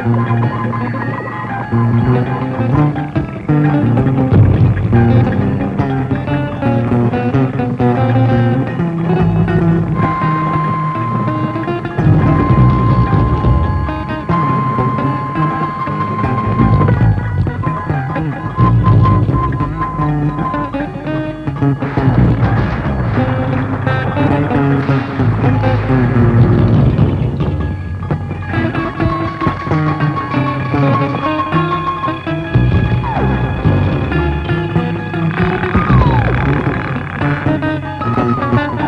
Thank you. Música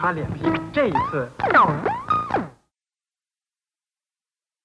他脸皮这一次